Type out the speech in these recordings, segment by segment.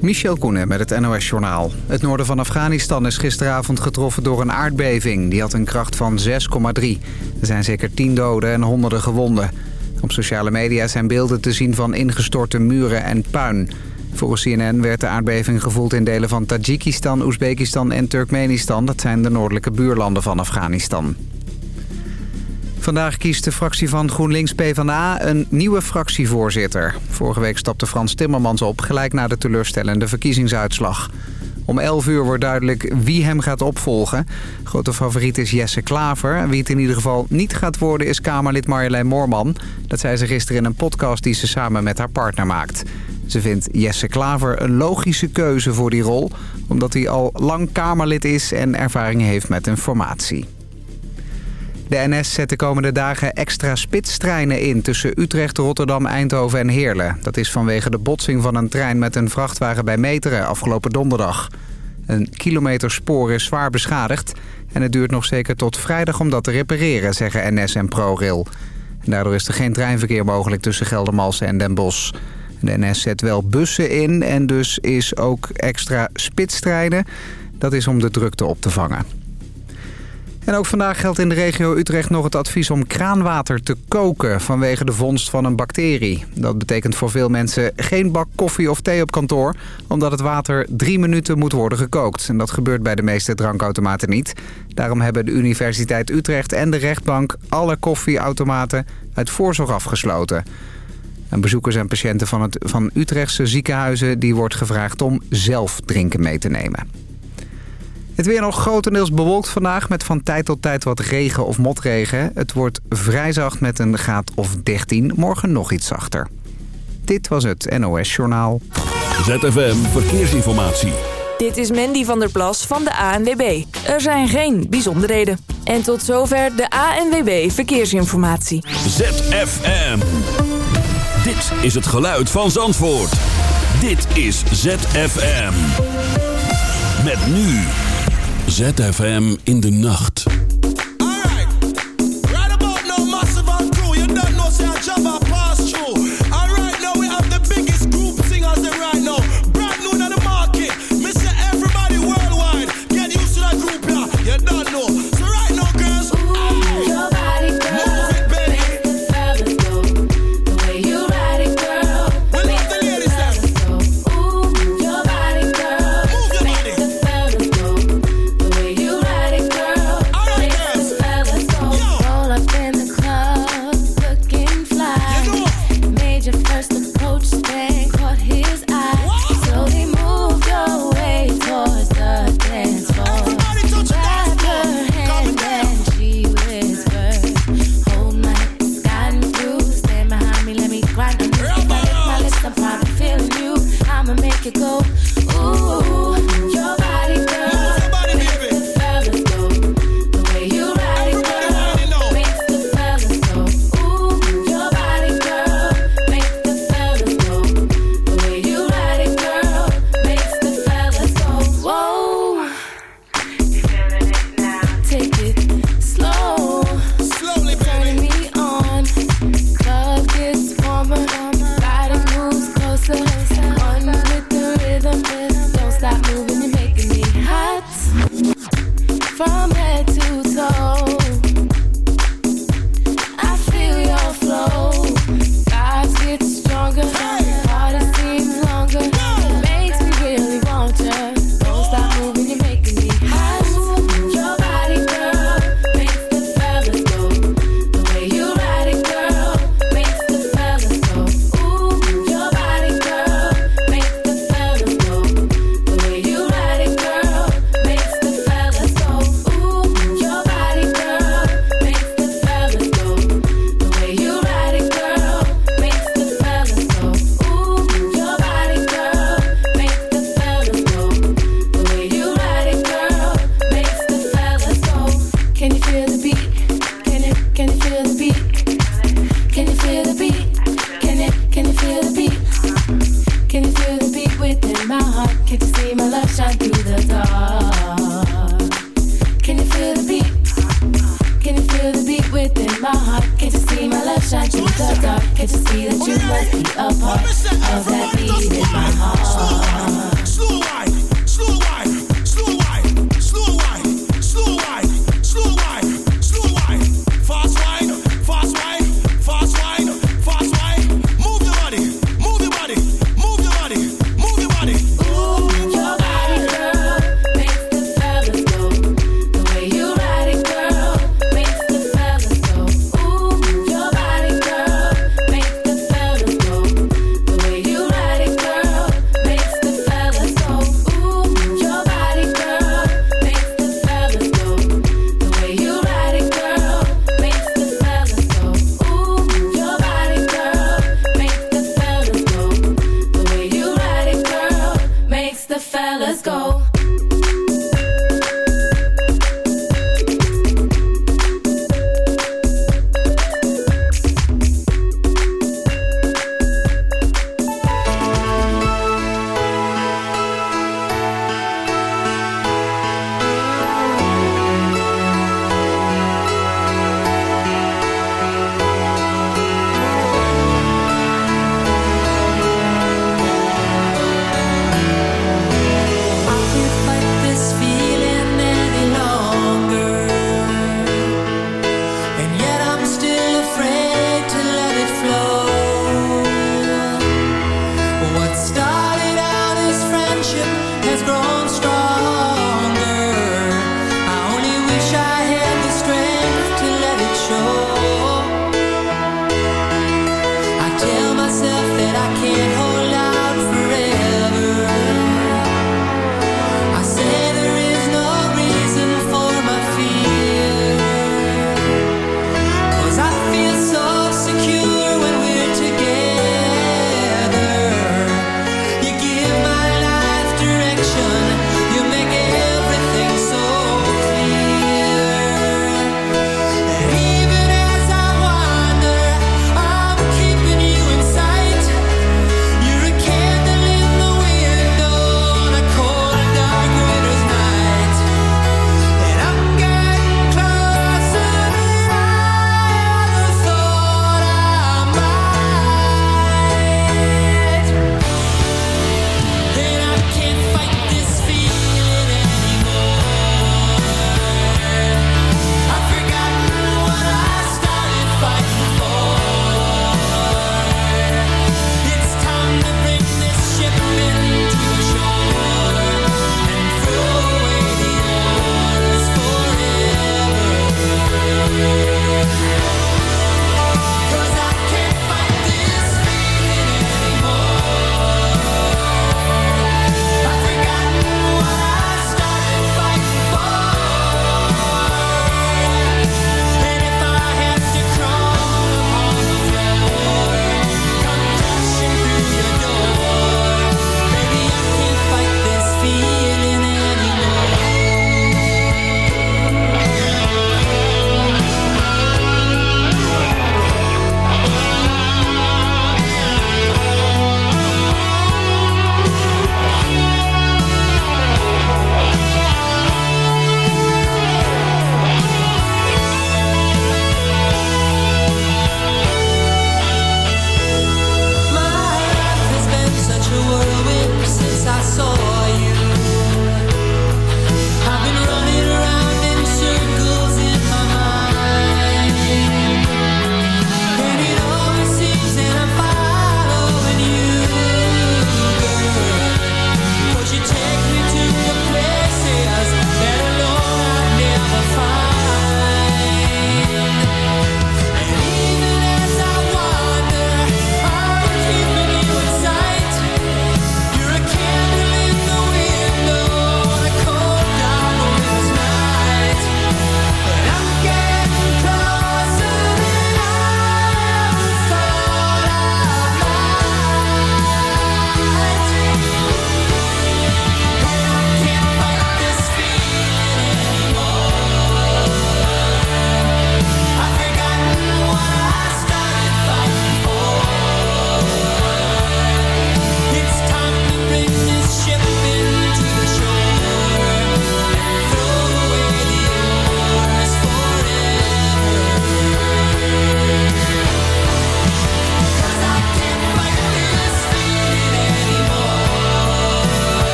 Michel Koenen met het NOS-journaal. Het noorden van Afghanistan is gisteravond getroffen door een aardbeving. Die had een kracht van 6,3. Er zijn zeker 10 doden en honderden gewonden. Op sociale media zijn beelden te zien van ingestorte muren en puin. Volgens CNN werd de aardbeving gevoeld in delen van Tajikistan, Oezbekistan en Turkmenistan. Dat zijn de noordelijke buurlanden van Afghanistan. Vandaag kiest de fractie van GroenLinks PvdA een nieuwe fractievoorzitter. Vorige week stapte Frans Timmermans op, gelijk na de teleurstellende verkiezingsuitslag. Om 11 uur wordt duidelijk wie hem gaat opvolgen. Grote favoriet is Jesse Klaver. Wie het in ieder geval niet gaat worden is Kamerlid Marjolein Moorman. Dat zei ze gisteren in een podcast die ze samen met haar partner maakt. Ze vindt Jesse Klaver een logische keuze voor die rol... omdat hij al lang Kamerlid is en ervaring heeft met informatie. De NS zet de komende dagen extra spitstreinen in tussen Utrecht, Rotterdam, Eindhoven en Heerlen. Dat is vanwege de botsing van een trein met een vrachtwagen bij Meteren afgelopen donderdag. Een kilometer spoor is zwaar beschadigd en het duurt nog zeker tot vrijdag om dat te repareren, zeggen NS en ProRail. En daardoor is er geen treinverkeer mogelijk tussen Geldermalsen en Den Bosch. De NS zet wel bussen in en dus is ook extra spitstreinen. Dat is om de drukte op te vangen. En ook vandaag geldt in de regio Utrecht nog het advies om kraanwater te koken vanwege de vondst van een bacterie. Dat betekent voor veel mensen geen bak koffie of thee op kantoor, omdat het water drie minuten moet worden gekookt. En dat gebeurt bij de meeste drankautomaten niet. Daarom hebben de Universiteit Utrecht en de rechtbank alle koffieautomaten uit voorzorg afgesloten. En bezoekers en patiënten van, het, van Utrechtse ziekenhuizen die wordt gevraagd om zelf drinken mee te nemen. Het weer nog grotendeels bewolkt vandaag met van tijd tot tijd wat regen of motregen. Het wordt vrij zacht met een graad of 13. Morgen nog iets zachter. Dit was het NOS Journaal. ZFM Verkeersinformatie. Dit is Mandy van der Plas van de ANWB. Er zijn geen bijzonderheden. En tot zover de ANWB Verkeersinformatie. ZFM. Dit is het geluid van Zandvoort. Dit is ZFM. Met nu... ZFM in de nacht.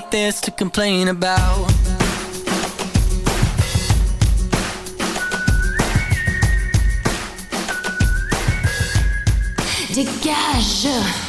what there's to complain about. Dégage.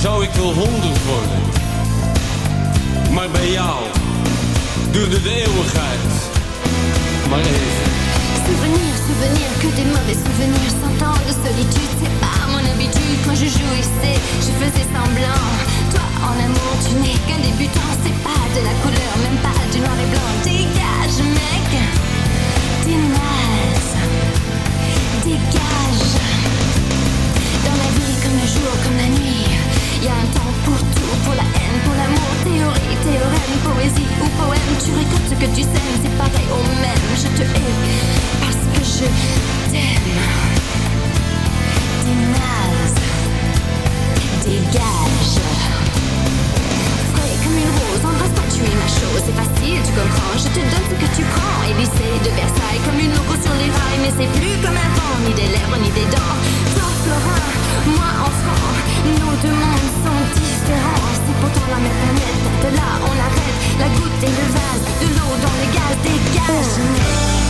Zou ik wel honderd worden. Maar bij jou duurde de eeuwigheid maar even. Souvenir, souvenir, que des mauvais souvenirs. Cent ans de solitude, c'est pas mon habitude. Quand je jouissais, je faisais semblant. Toi, en amour, tu n'es qu'un débutant. C'est pas de la couleur, même pas du noir et blanc. Dégage, mec, t'es Dégage comme le jour, comme la nuit. Y a un temps pour tout, pour la haine, pour l'amour. Théorie, théorème, poésie ou poème. Tu récoltes ce que tu sèmes, c'est pareil au même. Je te hais parce que je t'aime. T'es naze Dégage Frais comme une rose, embrasse-toi, es ma chose C'est facile, tu comprends, je te donne ce que tu prends. Élysée de Versailles, comme une loco sur les rails. Mais c'est plus comme avant, ni des lèvres, ni des dents. Toi, Florin, moi, enfant Nos deux mondes sont différents. C'est pourtant la même planète, de là, on arrête La goutte et le vase, de l'eau dans les gaz Dégage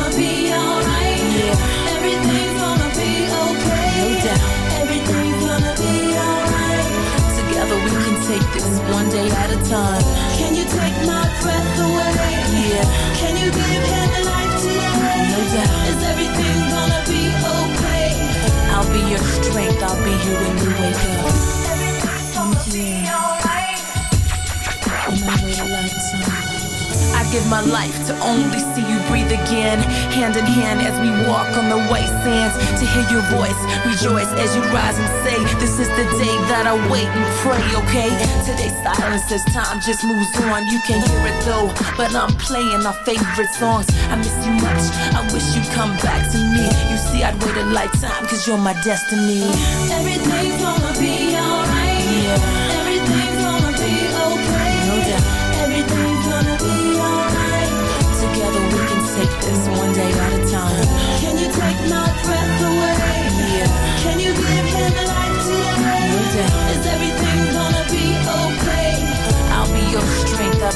take this one day at a time. Can you take my breath away? Yeah. Can you give him life today? No doubt. Is everything gonna be okay? I'll be your strength. I'll be here when you wake up. Everything's gonna be alright. Lifetime. I give my life to only see you breathe again. Hand in hand as we walk on the white sands. To hear your voice, rejoice as you rise and say, This is the day that I wait and pray, okay? Today's silence as time just moves on. You can hear it though, but I'm playing our favorite songs. I miss you much. I wish you'd come back to me. You see, I'd wait a lifetime, cause you're my destiny. Everything's gonna be alright. Yeah. Everything's gonna be okay. No doubt. Everything's gonna be alright. Together we can take this one day at a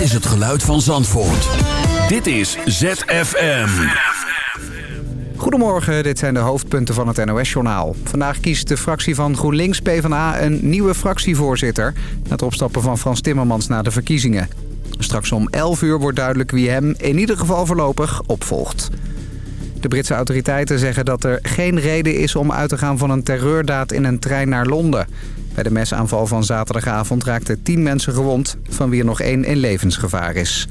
Dit is het geluid van Zandvoort. Dit is ZFM. Goedemorgen, dit zijn de hoofdpunten van het NOS-journaal. Vandaag kiest de fractie van GroenLinks PvdA een nieuwe fractievoorzitter... na het opstappen van Frans Timmermans na de verkiezingen. Straks om 11 uur wordt duidelijk wie hem in ieder geval voorlopig opvolgt. De Britse autoriteiten zeggen dat er geen reden is om uit te gaan van een terreurdaad in een trein naar Londen. Bij de mesaanval van zaterdagavond raakten 10 mensen gewond, van wie er nog één in levensgevaar is.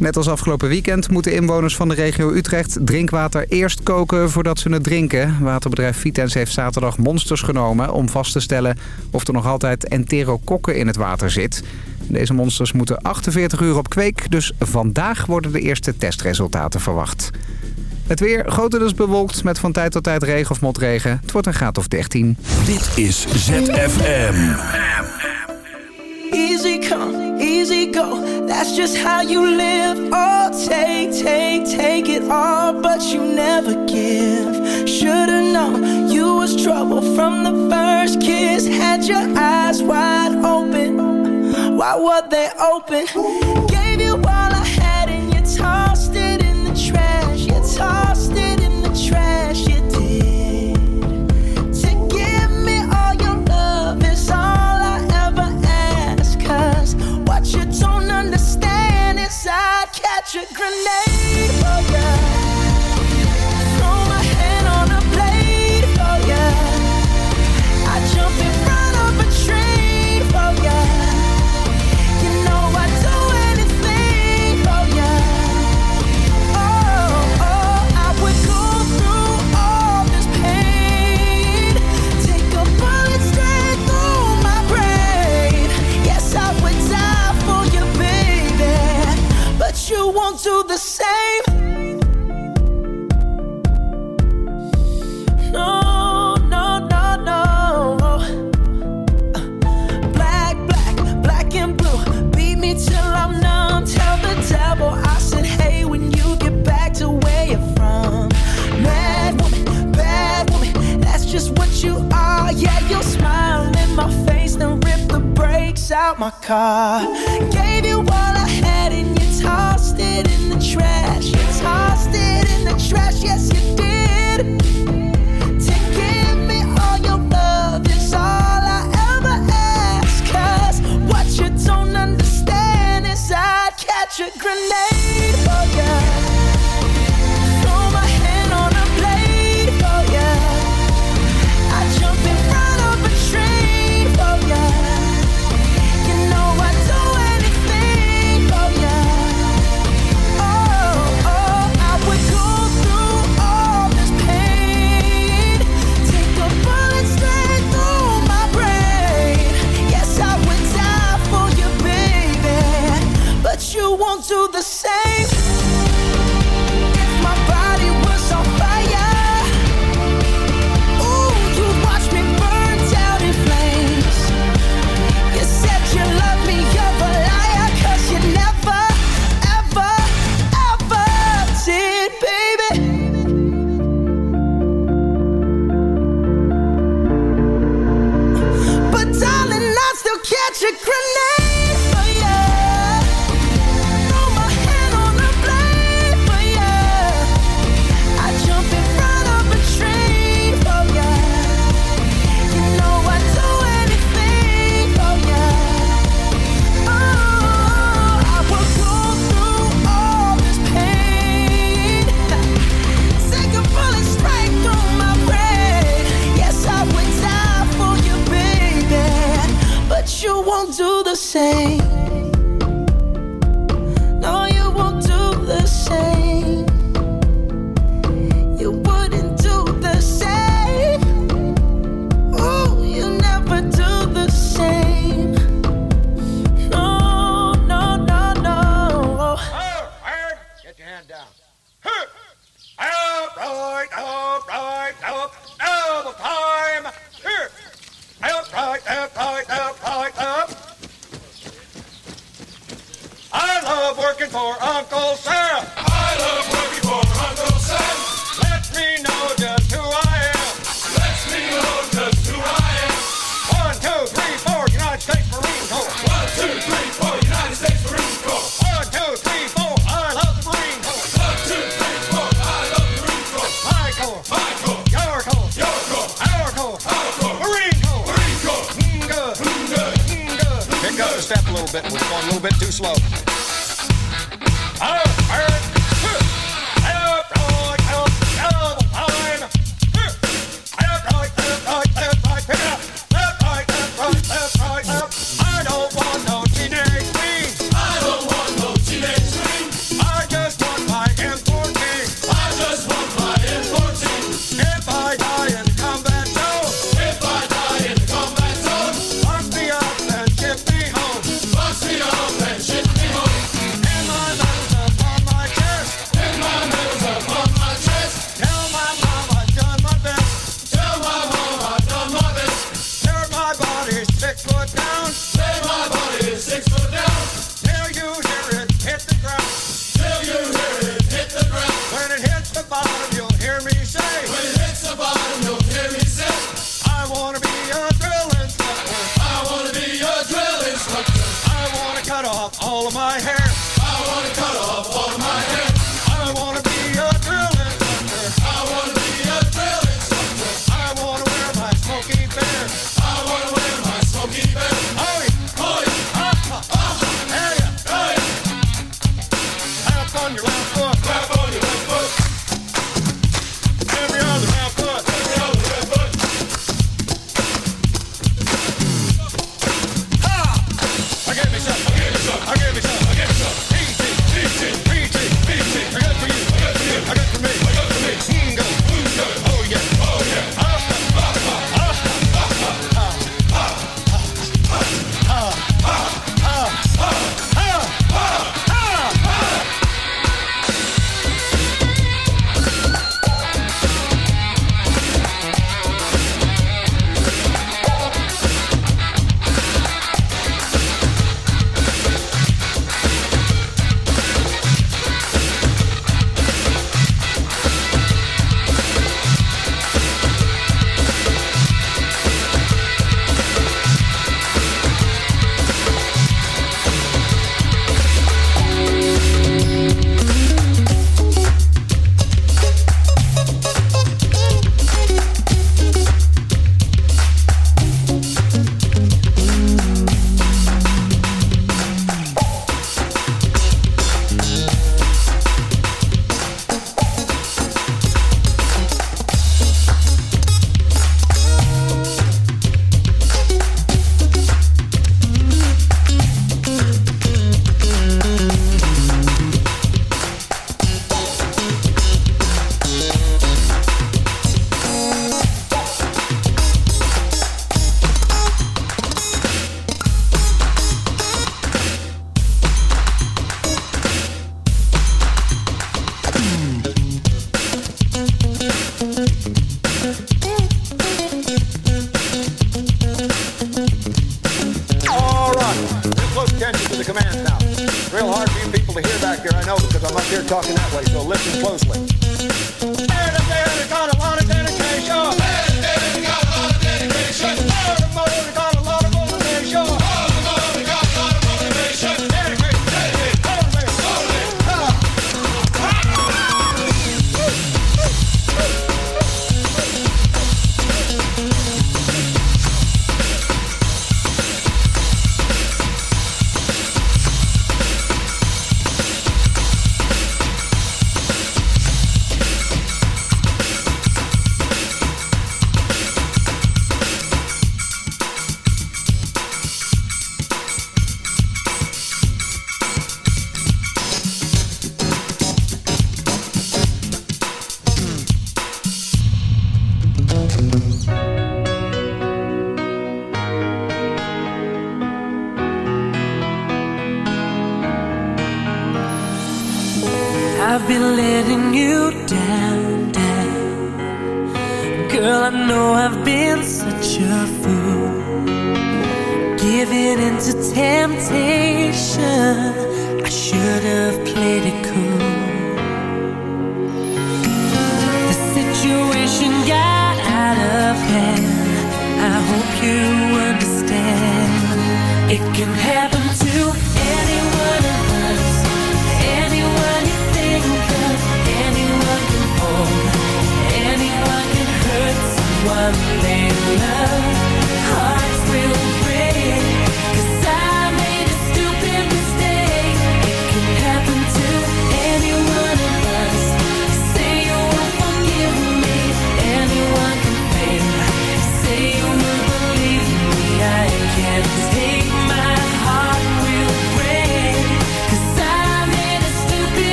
Net als afgelopen weekend moeten inwoners van de regio Utrecht drinkwater eerst koken voordat ze het drinken. Waterbedrijf Vitens heeft zaterdag monsters genomen om vast te stellen of er nog altijd enterokokken in het water zit. Deze monsters moeten 48 uur op kweek, dus vandaag worden de eerste testresultaten verwacht. Het weer grotendeels bewolkt met van tijd tot tijd regen of motregen. Het wordt een graad of 13. Dit is ZFM. Easy come, easy go. That's just how you live. Oh, take, take, take it all, but you never give. Should've known you was trouble from the first kiss. Had your eyes wide open. Why were they open? Gave you all I had and you tossed your love is all I ever ask. What you don't understand is I'd catch a grenade oh, for ya. Throw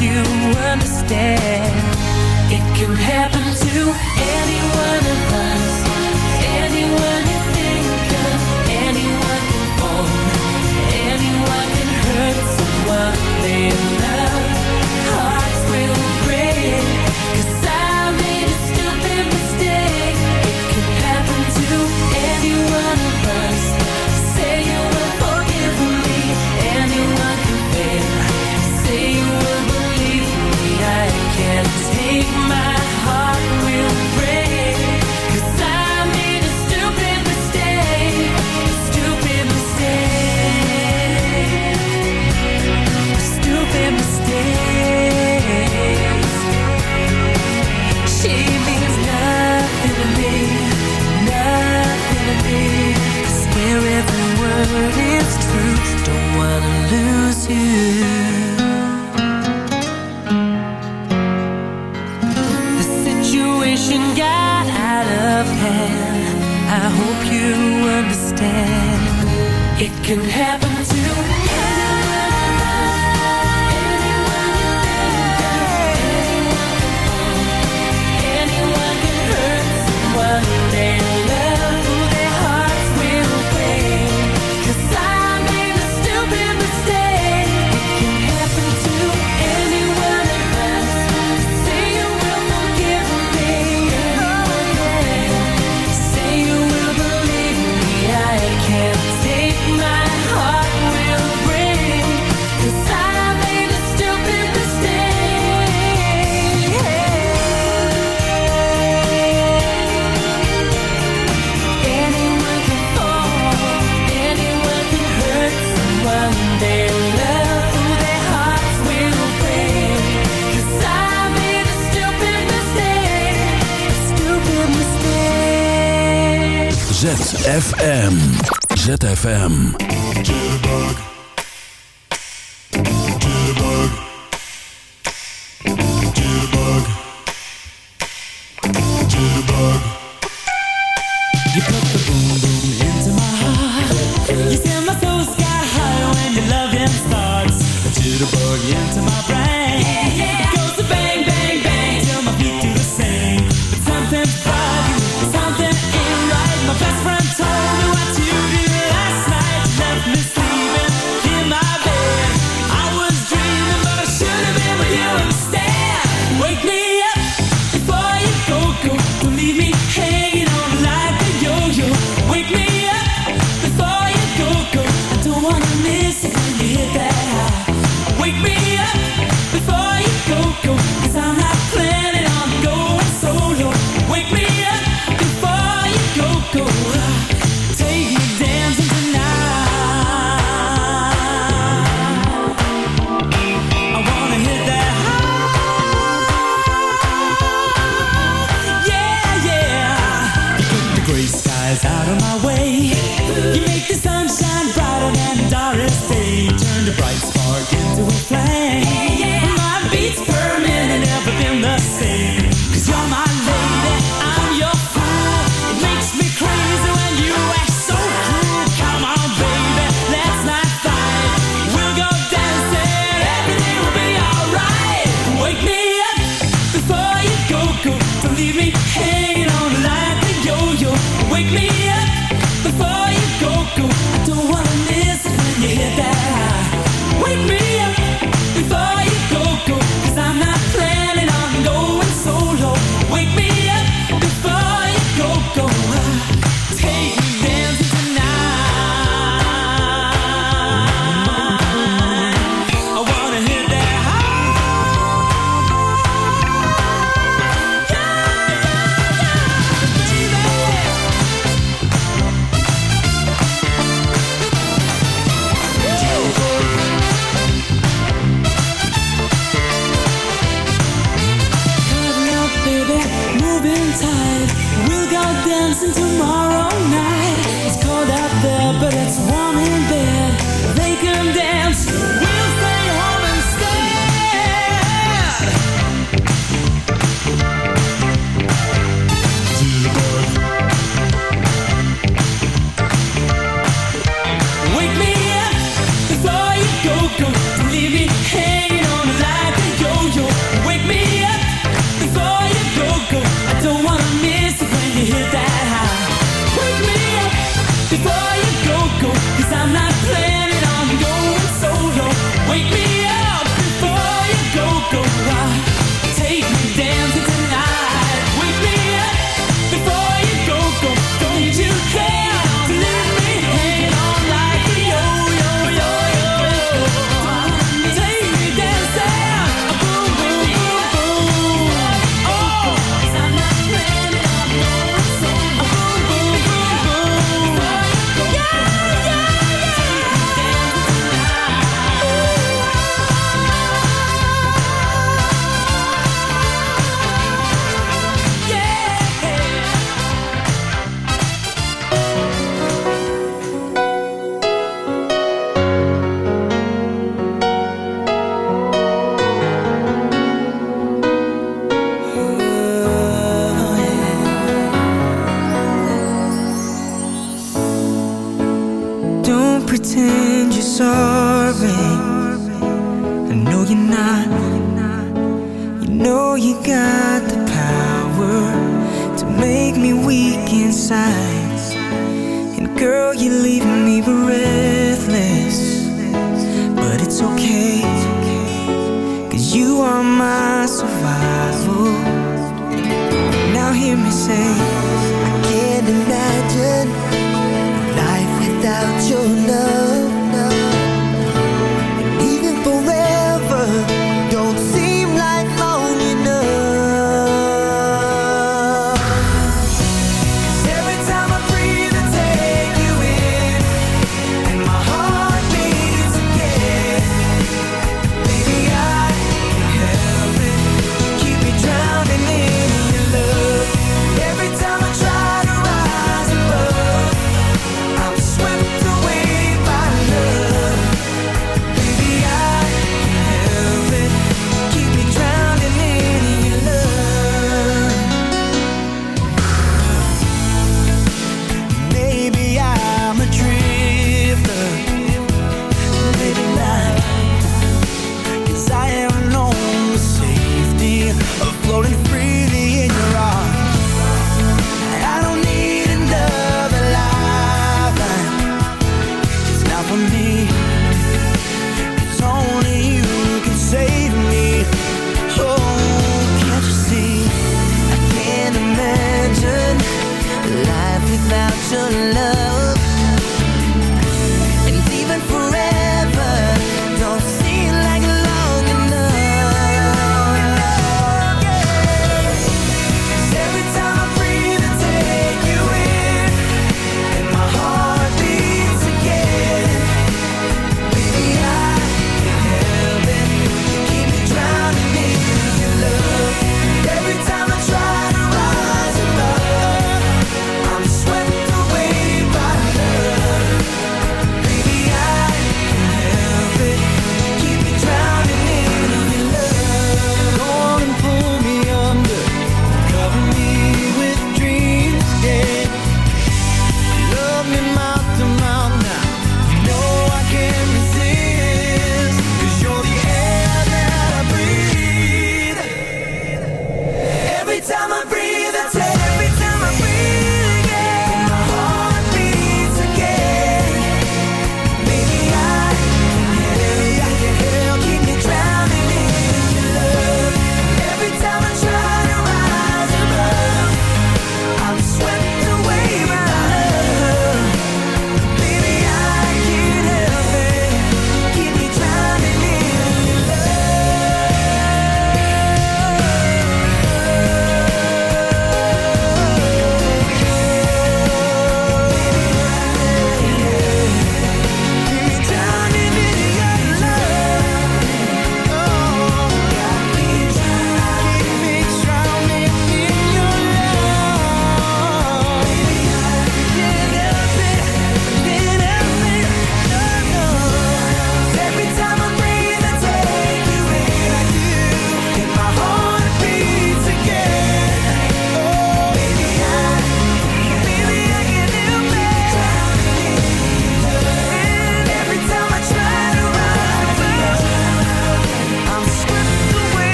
you understand. It can happen to anyone of us. can happen FM ZFM.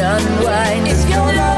Unwind. If you're